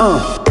Oh.